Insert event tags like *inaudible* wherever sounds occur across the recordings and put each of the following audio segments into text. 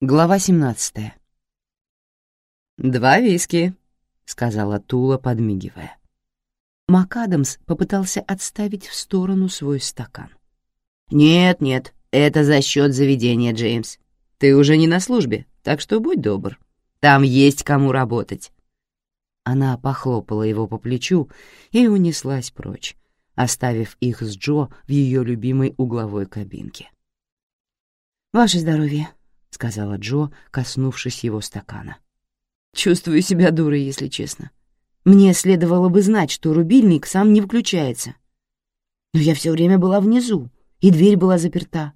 Глава 17 «Два виски», — сказала Тула, подмигивая. МакАдамс попытался отставить в сторону свой стакан. «Нет, нет, это за счет заведения, Джеймс. Ты уже не на службе, так что будь добр. Там есть кому работать». Она похлопала его по плечу и унеслась прочь, оставив их с Джо в ее любимой угловой кабинке. «Ваше здоровье», — сказала Джо, коснувшись его стакана. «Чувствую себя дурой, если честно. Мне следовало бы знать, что рубильник сам не включается. Но я все время была внизу, и дверь была заперта».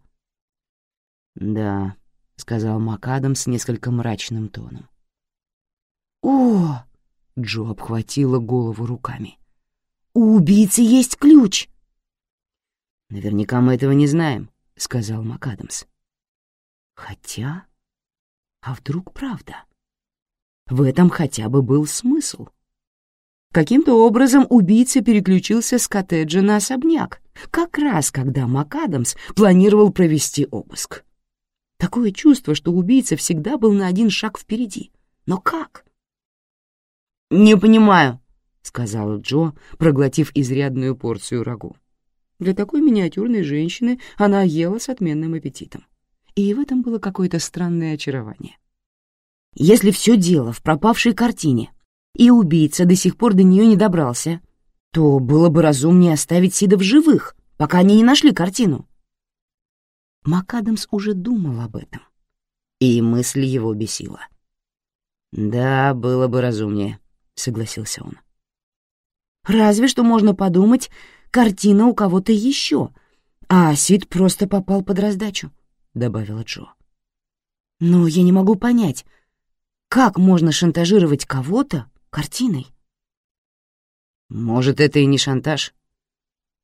«Да», — сказал МакАдам с несколько мрачным тоном. «О!» — Джо обхватила голову руками. «У убийцы есть ключ!» «Наверняка мы этого не знаем», — сказал МакАдамс. Хотя... А вдруг правда? В этом хотя бы был смысл. Каким-то образом убийца переключился с коттеджа на особняк, как раз когда МакАдамс планировал провести обыск. Такое чувство, что убийца всегда был на один шаг впереди. Но как? «Не понимаю», — сказала Джо, проглотив изрядную порцию рагу. Для такой миниатюрной женщины она ела с отменным аппетитом и в этом было какое-то странное очарование. Если все дело в пропавшей картине, и убийца до сих пор до нее не добрался, то было бы разумнее оставить Сида в живых, пока они не нашли картину. МакАдамс уже думал об этом, и мысль его бесила. «Да, было бы разумнее», — согласился он. «Разве что можно подумать, картина у кого-то еще, а Сид просто попал под раздачу. — добавила Джо. «Но я не могу понять, как можно шантажировать кого-то картиной?» «Может, это и не шантаж.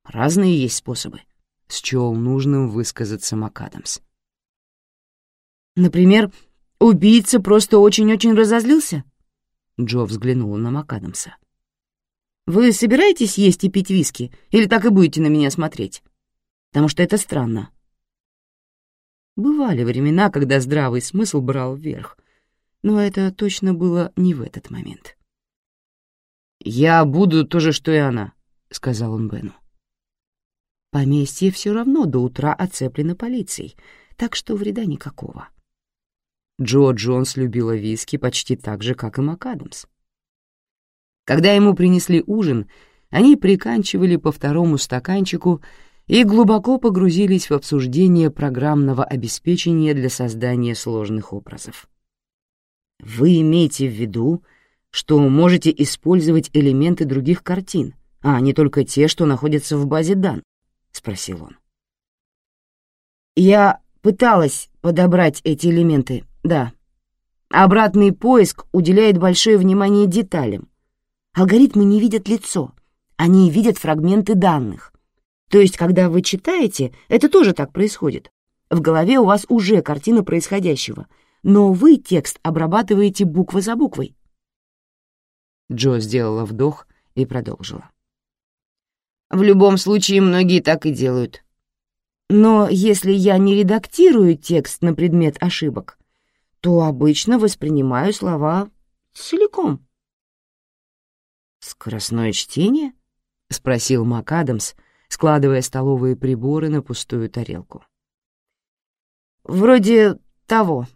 Разные есть способы», — счел нужным высказаться МакАдамс. «Например, убийца просто очень-очень разозлился?» Джо взглянула на МакАдамса. «Вы собираетесь есть и пить виски, или так и будете на меня смотреть? Потому что это странно. Бывали времена, когда здравый смысл брал вверх, но это точно было не в этот момент. «Я буду то же, что и она», — сказал он Бену. Поместье все равно до утра оцеплено полицией, так что вреда никакого. Джо Джонс любила виски почти так же, как и МакАдамс. Когда ему принесли ужин, они приканчивали по второму стаканчику и глубоко погрузились в обсуждение программного обеспечения для создания сложных образов. Вы имеете в виду, что можете использовать элементы других картин, а не только те, что находятся в базе данных? — спросил он. Я пыталась подобрать эти элементы, да. Обратный поиск уделяет большое внимание деталям. Алгоритмы не видят лицо, они видят фрагменты данных, то есть, когда вы читаете, это тоже так происходит. В голове у вас уже картина происходящего, но вы текст обрабатываете буква за буквой. Джо сделала вдох и продолжила. В любом случае, многие так и делают. Но если я не редактирую текст на предмет ошибок, то обычно воспринимаю слова целиком. «Скоростное чтение?» — спросил МакАдамс, — складывая столовые приборы на пустую тарелку. «Вроде того.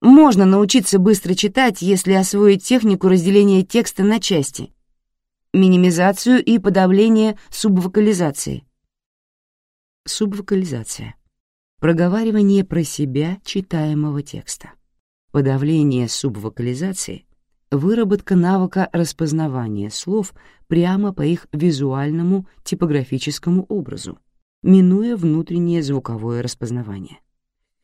Можно научиться быстро читать, если освоить технику разделения текста на части, минимизацию и подавление субвокализации». Субвокализация. Проговаривание про себя читаемого текста. Подавление субвокализации — выработка навыка распознавания слов прямо по их визуальному типографическому образу, минуя внутреннее звуковое распознавание.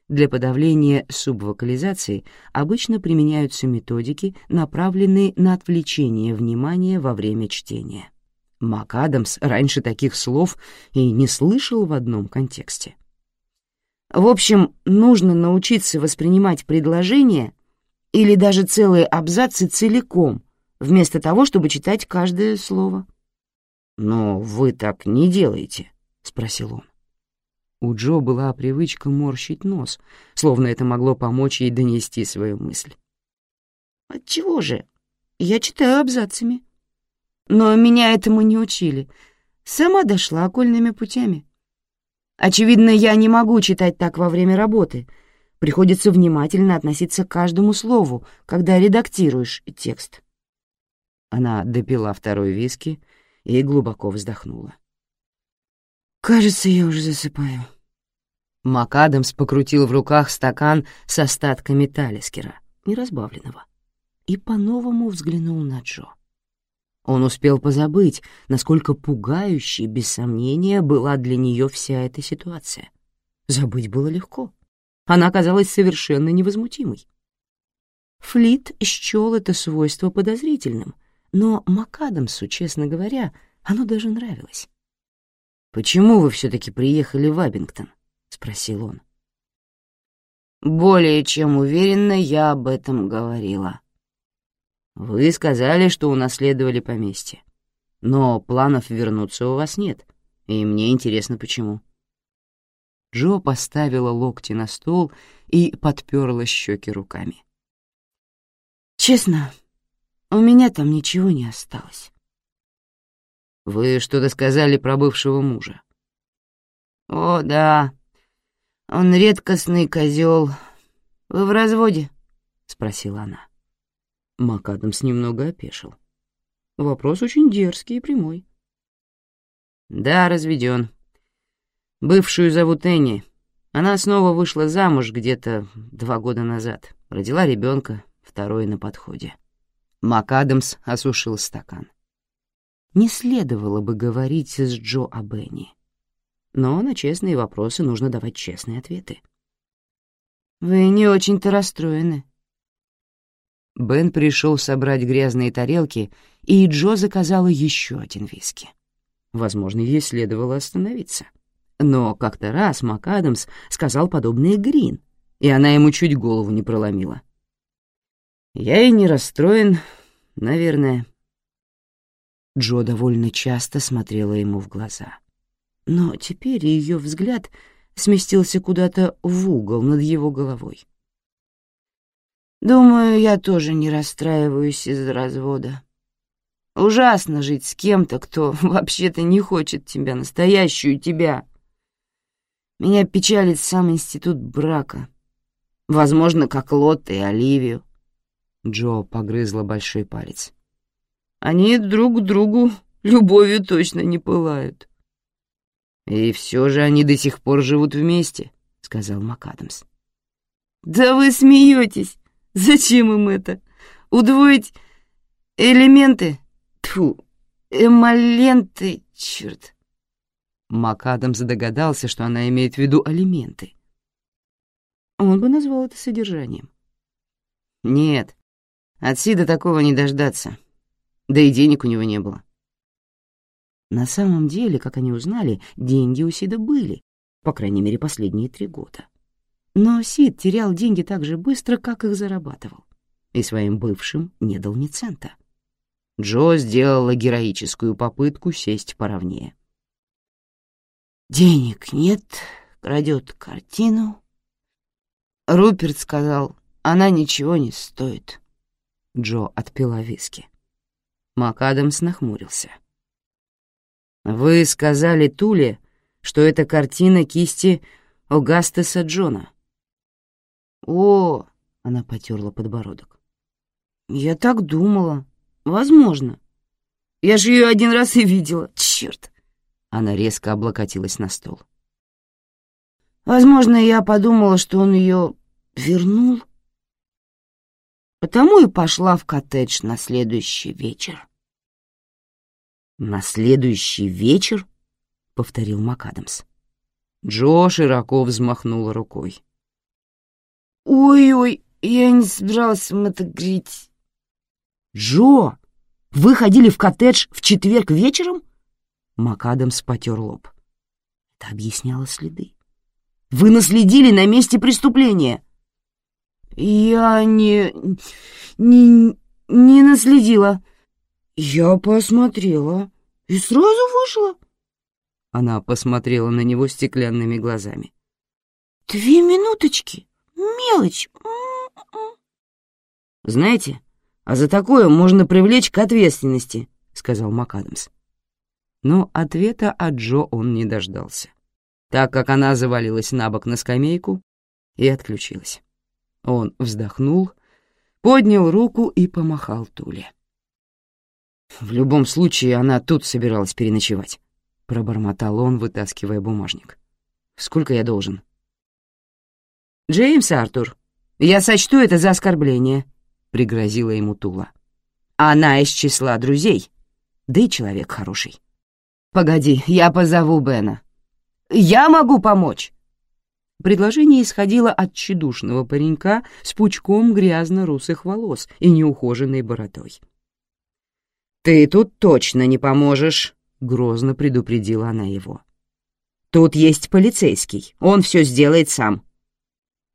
Для подавления субвокализации обычно применяются методики, направленные на отвлечение внимания во время чтения. МакАдамс раньше таких слов и не слышал в одном контексте. В общем, нужно научиться воспринимать предложения или даже целые абзацы целиком, вместо того, чтобы читать каждое слово. «Но вы так не делаете», — спросил он. У Джо была привычка морщить нос, словно это могло помочь ей донести свою мысль. «Отчего же? Я читаю абзацами. Но меня этому не учили. Сама дошла окольными путями. Очевидно, я не могу читать так во время работы. Приходится внимательно относиться к каждому слову, когда редактируешь текст». Она допила второй виски и глубоко вздохнула. «Кажется, я уже засыпаю». МакАдамс покрутил в руках стакан с остатками талискера, неразбавленного, и по-новому взглянул на Джо. Он успел позабыть, насколько пугающей, без сомнения, была для нее вся эта ситуация. Забыть было легко. Она казалась совершенно невозмутимой. Флит счел это свойство подозрительным, но МакАдамсу, честно говоря, оно даже нравилось. «Почему вы все-таки приехали в Абингтон?» — спросил он. «Более чем уверенно я об этом говорила». «Вы сказали, что унаследовали поместье. Но планов вернуться у вас нет, и мне интересно, почему». Джо поставила локти на стол и подперла щеки руками. «Честно, у меня там ничего не осталось. Вы что-то сказали про бывшего мужа. О, да. Он редкостный козел. Вы в разводе? спросила она. МакАдамс немного опешил. Вопрос очень дерзкий и прямой. Да, разведен. Бывшую зовут Энни. Она снова вышла замуж где-то два года назад. Родила ребенка, второй на подходе. МакАдамс осушил стакан. Не следовало бы говорить с Джо о Бенни. Но на честные вопросы нужно давать честные ответы. «Вы не очень-то расстроены». Бен пришел собрать грязные тарелки, и Джо заказала еще один виски. Возможно, ей следовало остановиться. Но как-то раз МакАдамс сказал подобное Грин, и она ему чуть голову не проломила. Я и не расстроен, наверное. Джо довольно часто смотрела ему в глаза. Но теперь ее взгляд сместился куда-то в угол над его головой. «Думаю, я тоже не расстраиваюсь из-за развода. Ужасно жить с кем-то, кто *laughs* вообще-то не хочет тебя, настоящую тебя. Меня печалит сам институт брака. Возможно, как Лотта и Оливию. Джо погрызла большой палец. «Они друг к другу любовью точно не пылают». «И все же они до сих пор живут вместе», — сказал МакАдамс. «Да вы смеетесь! Зачем им это? Удвоить элементы? Тьфу, эмоленты, черт!» МакАдамс догадался, что она имеет в виду алименты. Он бы назвал это содержанием. «Нет, от Сида такого не дождаться. Да и денег у него не было. На самом деле, как они узнали, деньги у Сида были, по крайней мере, последние три года. Но Сид терял деньги так же быстро, как их зарабатывал, и своим бывшим не дал ни цента. Джо сделала героическую попытку сесть поровнее. «Денег нет, крадет картину». Руперт сказал, она ничего не стоит. Джо отпила виски. МакАдамс нахмурился. «Вы сказали Туле, что это картина кисти Огастеса Джона». «О!» — она потерла подбородок. «Я так думала. Возможно. Я же ее один раз и видела. Черт!» Она резко облокотилась на стол. «Возможно, я подумала, что он ее вернул» потому и пошла в коттедж на следующий вечер. «На следующий вечер?» — повторил МакАдамс. Джо широко взмахнула рукой. «Ой-ой, я не собиралась им это греть». «Джо, вы ходили в коттедж в четверг вечером?» МакАдамс потер лоб. Это объясняло следы. «Вы наследили на месте преступления!» «Я не... не... не наследила. Я посмотрела. И сразу вышла?» Она посмотрела на него стеклянными глазами. «Две минуточки. Мелочь. «Знаете, а за такое можно привлечь к ответственности», — сказал МакАдамс. Но ответа от Джо он не дождался, так как она завалилась на бок на скамейку и отключилась. Он вздохнул, поднял руку и помахал Туле. «В любом случае, она тут собиралась переночевать», — пробормотал он, вытаскивая бумажник. «Сколько я должен?» «Джеймс Артур, я сочту это за оскорбление», — пригрозила ему Тула. «Она из числа друзей, да и человек хороший». «Погоди, я позову Бена». «Я могу помочь!» Предложение исходило от тщедушного паренька с пучком грязно-русых волос и неухоженной бородой. «Ты тут точно не поможешь», — грозно предупредила она его. «Тут есть полицейский, он все сделает сам».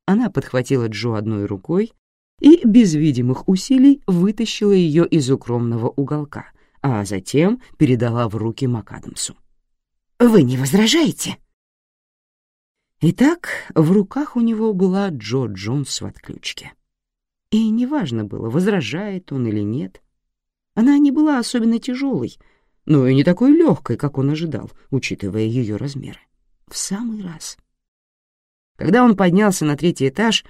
Она подхватила Джо одной рукой и без видимых усилий вытащила ее из укромного уголка, а затем передала в руки МакАдамсу. «Вы не возражаете?» Итак, в руках у него была Джо Джонс в отключке. И неважно было, возражает он или нет. Она не была особенно тяжелой, но и не такой легкой, как он ожидал, учитывая ее размеры. В самый раз. Когда он поднялся на третий этаж,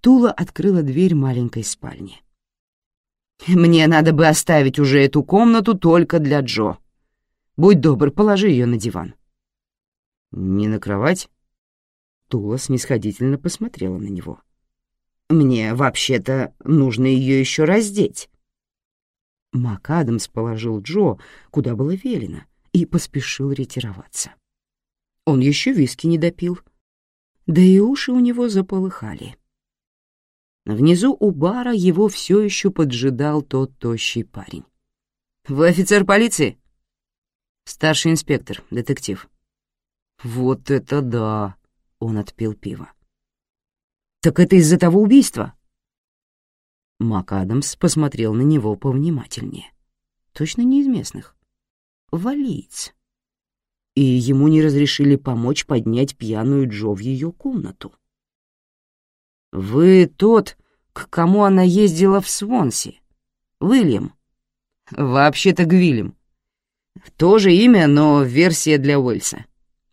Тула открыла дверь маленькой спальни. «Мне надо бы оставить уже эту комнату только для Джо. Будь добр, положи ее на диван». «Не на кровать?» Тула снисходительно посмотрела на него. «Мне, вообще-то, нужно ее еще раздеть». МакАдамс положил Джо, куда было велено, и поспешил ретироваться. Он еще виски не допил, да и уши у него заполыхали. Внизу у бара его все еще поджидал тот тощий парень. «Вы офицер полиции?» «Старший инспектор, детектив». «Вот это да!» — он отпил пиво. «Так это из-за того убийства?» МакАдамс посмотрел на него повнимательнее. Точно не из местных. Валиец. И ему не разрешили помочь поднять пьяную Джо в ее комнату. «Вы тот, к кому она ездила в Свонси. Уильям. Вообще-то Гвилем. Тоже имя, но версия для Уэльса.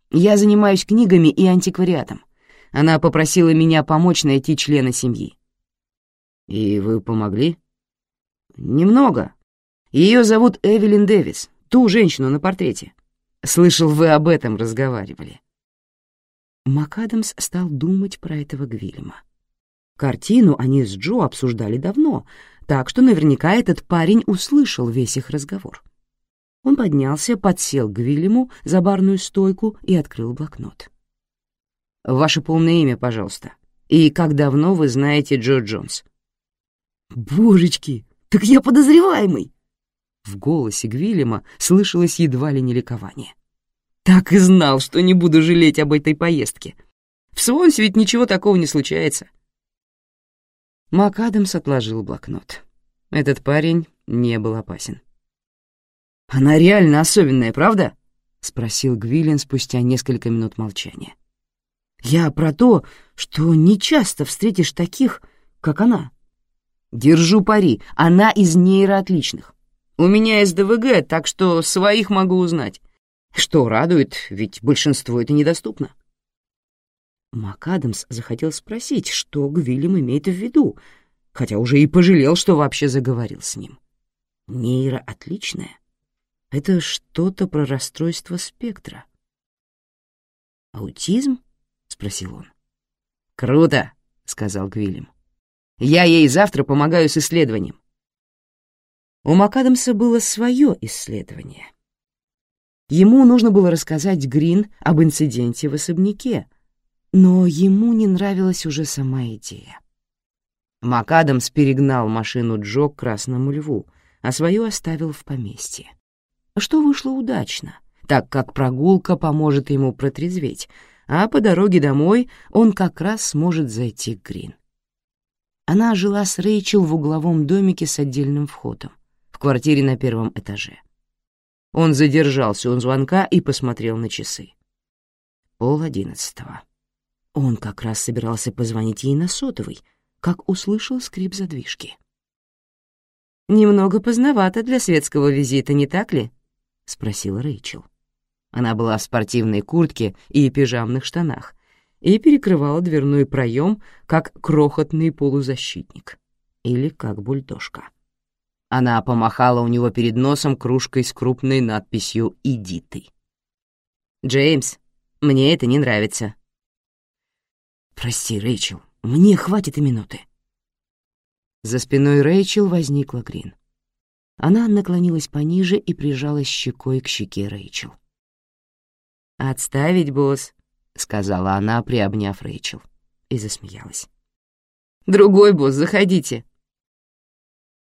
Я занимаюсь книгами и антиквариатом. Она попросила меня помочь найти члена семьи. И вы помогли? Немного. Ее зовут Эвелин Дэвис, ту женщину на портрете. Слышал, вы об этом разговаривали. МакАдамс стал думать про этого Гвильяма. Картину они с Джо обсуждали давно, так что наверняка этот парень услышал весь их разговор. Он поднялся, подсел к Гвильяму за барную стойку и открыл блокнот. «Ваше полное имя, пожалуйста. И как давно вы знаете Джо Джонс?» «Божечки, так я подозреваемый!» В голосе Гвильяма слышалось едва ли не ликование. «Так и знал, что не буду жалеть об этой поездке. В Свонсе ведь ничего такого не случается». МакАдамс отложил блокнот. Этот парень не был опасен. «Она реально особенная, правда?» — спросил Гвиллин спустя несколько минут молчания. «Я про то, что не часто встретишь таких, как она. Держу пари, она из нейроотличных. У меня СДВГ, так что своих могу узнать. Что радует, ведь большинство это недоступно». МакАдамс захотел спросить, что Гвиллем имеет в виду, хотя уже и пожалел, что вообще заговорил с ним. Нейро отличная. Это что-то про расстройство спектра. «Аутизм?» — спросил он. «Круто!» — сказал Гвиллем. «Я ей завтра помогаю с исследованием». У МакАдамса было свое исследование. Ему нужно было рассказать Грин об инциденте в особняке, но ему не нравилась уже сама идея. МакАдамс перегнал машину Джо к Красному Льву, а свою оставил в поместье что вышло удачно, так как прогулка поможет ему протрезветь, а по дороге домой он как раз сможет зайти к Грин. Она жила с Рэйчел в угловом домике с отдельным входом, в квартире на первом этаже. Он задержался у звонка и посмотрел на часы. Пол одиннадцатого. Он как раз собирался позвонить ей на сотовый, как услышал скрип задвижки. «Немного поздновато для светского визита, не так ли?» — спросила Рэйчел. Она была в спортивной куртке и пижамных штанах и перекрывала дверной проем, как крохотный полузащитник или как бульдожка. Она помахала у него перед носом кружкой с крупной надписью «Иди ты». «Джеймс, мне это не нравится». «Прости, Рэйчел, мне хватит и минуты». За спиной Рэйчел возникла Грин. Она наклонилась пониже и прижалась щекой к щеке Рэйчел. «Отставить, босс», — сказала она, приобняв Рэйчел, и засмеялась. «Другой босс, заходите».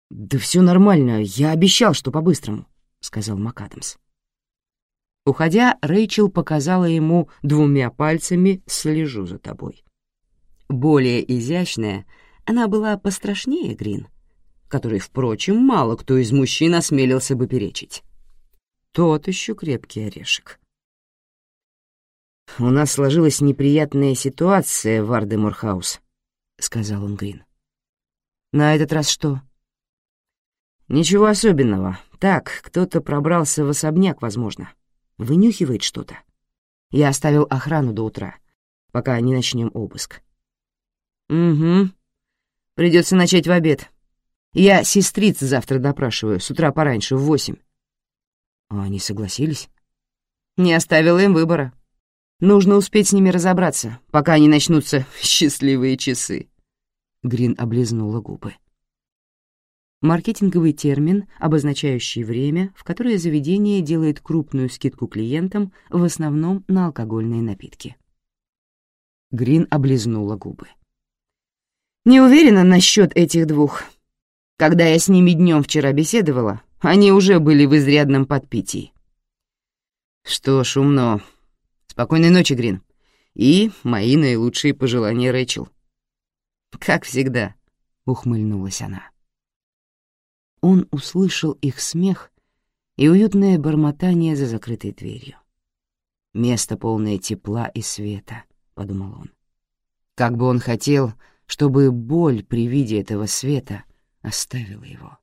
«Да все нормально, я обещал, что по-быстрому», — сказал МакАдамс. Уходя, Рэйчел показала ему двумя пальцами «слежу за тобой». Более изящная, она была пострашнее Грин, которой, впрочем, мало кто из мужчин осмелился бы перечить. Тот еще крепкий орешек. «У нас сложилась неприятная ситуация в Ардемур-хаус», — сказал он Грин. «На этот раз что?» «Ничего особенного. Так, кто-то пробрался в особняк, возможно. Вынюхивает что-то. Я оставил охрану до утра, пока не начнем обыск». «Угу. Придется начать в обед. Я сестриц завтра допрашиваю, с утра пораньше, в восемь». А они согласились? «Не оставила им выбора. Нужно успеть с ними разобраться, пока не начнутся *laughs* счастливые часы. Грин облизнула губы. Маркетинговый термин, обозначающий время, в которое заведение делает крупную скидку клиентам, в основном на алкогольные напитки. Грин облизнула губы. «Не уверена насчет этих двух. Когда я с ними днем вчера беседовала, они уже были в изрядном подпитии». «Что ж, умно. Спокойной ночи, Грин. И мои наилучшие пожелания Рэйчел. Как всегда, ухмыльнулась она. Он услышал их смех и уютное бормотание за закрытой дверью. Место полное тепла и света, подумал он. Как бы он хотел, чтобы боль при виде этого света оставила его.